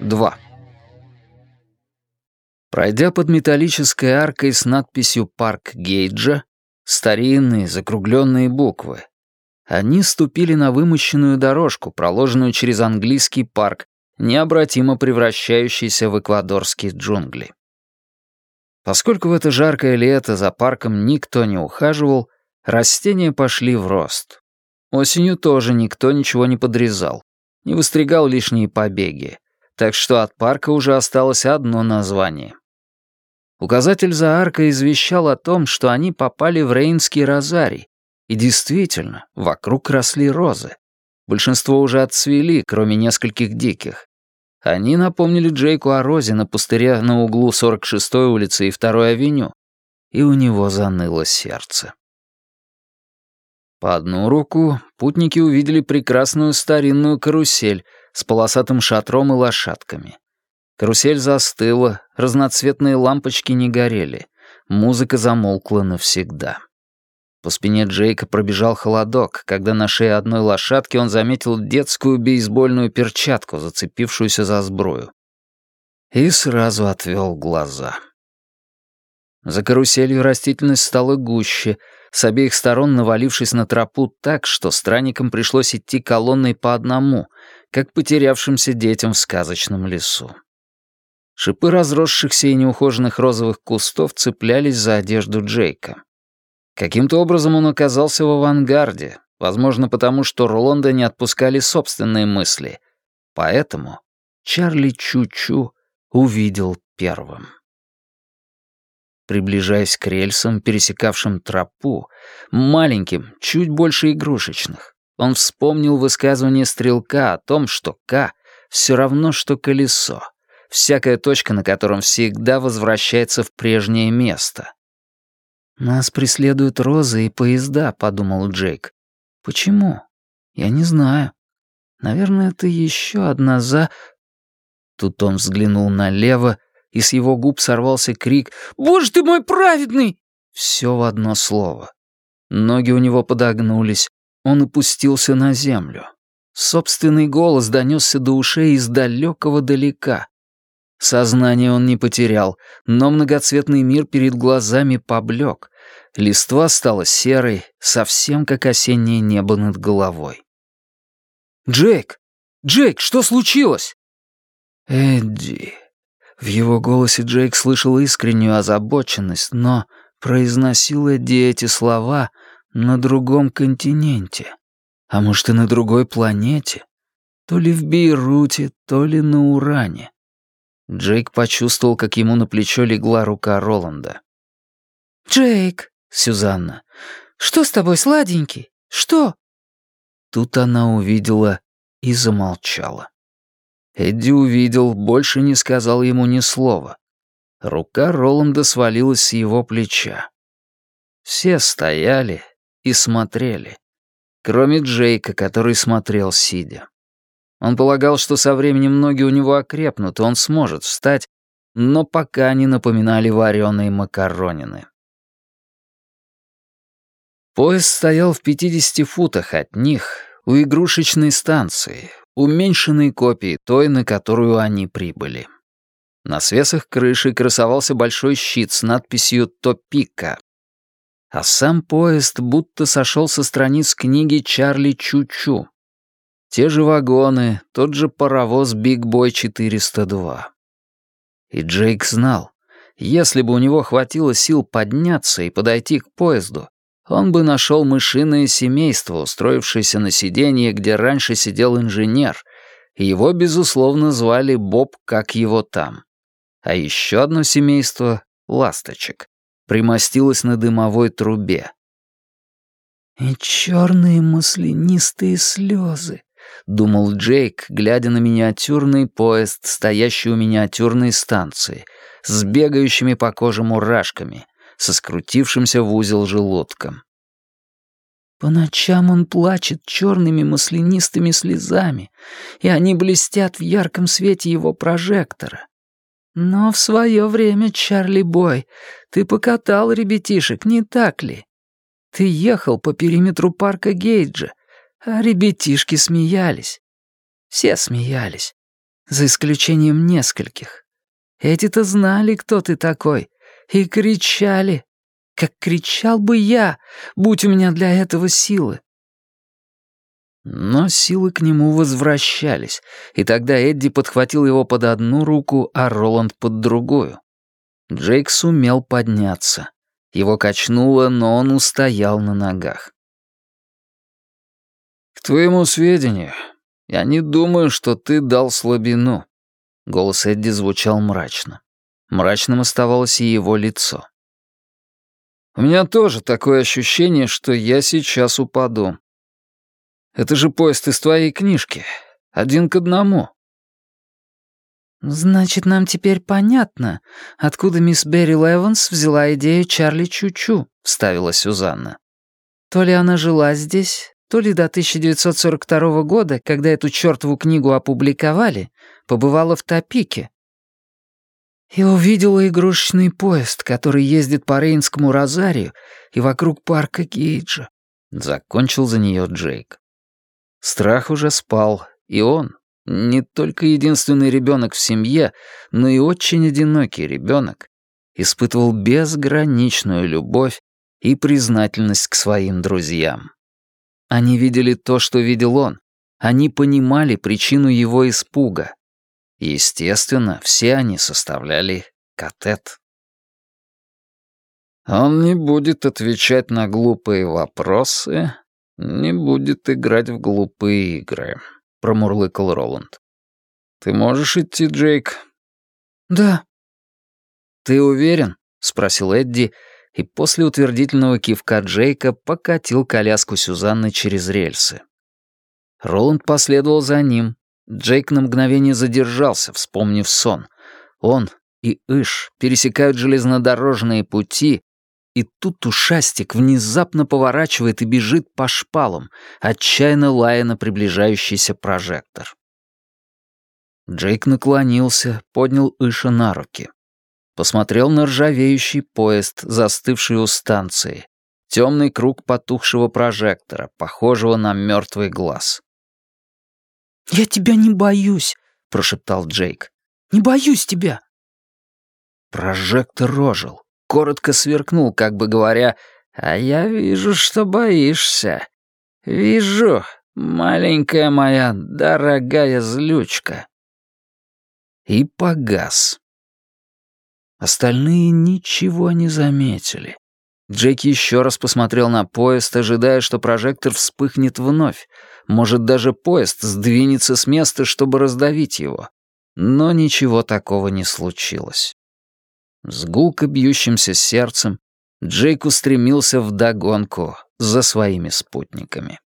Два. Пройдя под металлической аркой с надписью «Парк Гейджа», старинные закругленные буквы, они ступили на вымощенную дорожку, проложенную через английский парк, необратимо превращающийся в эквадорские джунгли. Поскольку в это жаркое лето за парком никто не ухаживал, растения пошли в рост. Осенью тоже никто ничего не подрезал, не выстригал лишние побеги, так что от парка уже осталось одно название. Указатель за аркой извещал о том, что они попали в Рейнский розарий, и действительно, вокруг росли розы. Большинство уже отцвели, кроме нескольких диких. Они напомнили Джейку о розе на пустыре на углу 46-й улицы и 2-й авеню, и у него заныло сердце. По одну руку путники увидели прекрасную старинную карусель с полосатым шатром и лошадками. Карусель застыла, разноцветные лампочки не горели, музыка замолкла навсегда. По спине Джейка пробежал холодок, когда на шее одной лошадки он заметил детскую бейсбольную перчатку, зацепившуюся за сбрую. И сразу отвел глаза. За каруселью растительность стала гуще, с обеих сторон навалившись на тропу так, что странникам пришлось идти колонной по одному, как потерявшимся детям в сказочном лесу. Шипы разросшихся и неухоженных розовых кустов цеплялись за одежду Джейка. Каким-то образом он оказался в авангарде, возможно, потому что Роланда не отпускали собственные мысли. Поэтому Чарли Чу-Чу увидел первым. Приближаясь к рельсам, пересекавшим тропу, маленьким, чуть больше игрушечных, он вспомнил высказывание стрелка о том, что К все равно, что колесо, всякая точка на котором всегда возвращается в прежнее место. «Нас преследуют розы и поезда», — подумал Джейк. «Почему? Я не знаю. Наверное, это еще одна за...» Тут он взглянул налево, и с его губ сорвался крик «Боже ты мой праведный!» Все в одно слово. Ноги у него подогнулись, он опустился на землю. Собственный голос донесся до ушей из далекого далека. Сознание он не потерял, но многоцветный мир перед глазами поблек. Листва стала серой, совсем как осеннее небо над головой. «Джейк! Джейк, что случилось?» «Эдди...» В его голосе Джейк слышал искреннюю озабоченность, но произносил Эдди эти слова на другом континенте. А может, и на другой планете. То ли в Бейруте, то ли на Уране. Джейк почувствовал, как ему на плечо легла рука Роланда. «Джейк!» — Сюзанна. «Что с тобой, сладенький? Что?» Тут она увидела и замолчала. Эдди увидел, больше не сказал ему ни слова. Рука Роланда свалилась с его плеча. Все стояли и смотрели, кроме Джейка, который смотрел сидя. Он полагал, что со временем ноги у него окрепнут, и он сможет встать, но пока не напоминали вареные макаронины. Поезд стоял в 50 футах от них, у игрушечной станции, уменьшенной копии той, на которую они прибыли. На свесах крыши красовался большой щит с надписью «Топика». А сам поезд будто сошел со страниц книги Чарли Чу-Чу. Те же вагоны, тот же паровоз Биг Бой 402. И Джейк знал, если бы у него хватило сил подняться и подойти к поезду, он бы нашел мышиное семейство, устроившееся на сиденье, где раньше сидел инженер, его, безусловно, звали Боб, как его там. А еще одно семейство — ласточек — примостилось на дымовой трубе. «И черные маслянистые слезы», — думал Джейк, глядя на миниатюрный поезд, стоящий у миниатюрной станции, с бегающими по коже мурашками, со скрутившимся в узел желудком. По ночам он плачет черными маслянистыми слезами, и они блестят в ярком свете его прожектора. Но в свое время, Чарли Бой, ты покатал ребятишек, не так ли? Ты ехал по периметру парка Гейджа, а ребятишки смеялись. Все смеялись, за исключением нескольких. Эти-то знали, кто ты такой, и кричали, как кричал бы я, будь у меня для этого силы. Но силы к нему возвращались, и тогда Эдди подхватил его под одну руку, а Роланд под другую. Джейк сумел подняться. Его качнуло, но он устоял на ногах. «К твоему сведению, я не думаю, что ты дал слабину». Голос Эдди звучал мрачно. Мрачным оставалось и его лицо. «У меня тоже такое ощущение, что я сейчас упаду. Это же поезд из твоей книжки. Один к одному». «Значит, нам теперь понятно, откуда мисс Берри Леванс взяла идею Чарли Чучу», — вставила Сюзанна. «То ли она жила здесь, то ли до 1942 года, когда эту чертову книгу опубликовали, побывала в Топике. И увидела игрушечный поезд, который ездит по Рейнскому розарию и вокруг парка Гейджа. Закончил за нее Джейк. Страх уже спал, и он, не только единственный ребенок в семье, но и очень одинокий ребенок, испытывал безграничную любовь и признательность к своим друзьям. Они видели то, что видел он. Они понимали причину его испуга. Естественно, все они составляли катет. Он не будет отвечать на глупые вопросы, «Не будет играть в глупые игры», — промурлыкал Роланд. «Ты можешь идти, Джейк?» «Да». «Ты уверен?» — спросил Эдди, и после утвердительного кивка Джейка покатил коляску Сюзанны через рельсы. Роланд последовал за ним. Джейк на мгновение задержался, вспомнив сон. Он и Иш пересекают железнодорожные пути, и тут ушастик внезапно поворачивает и бежит по шпалам, отчаянно лая на приближающийся прожектор. Джейк наклонился, поднял Иша на руки. Посмотрел на ржавеющий поезд, застывший у станции. Темный круг потухшего прожектора, похожего на мертвый глаз. «Я тебя не боюсь», — прошептал Джейк. «Не боюсь тебя». Прожектор ожил коротко сверкнул, как бы говоря, «А я вижу, что боишься. Вижу, маленькая моя дорогая злючка». И погас. Остальные ничего не заметили. Джек еще раз посмотрел на поезд, ожидая, что прожектор вспыхнет вновь. Может, даже поезд сдвинется с места, чтобы раздавить его. Но ничего такого не случилось. С гулко бьющимся сердцем Джейк устремился в догонку за своими спутниками.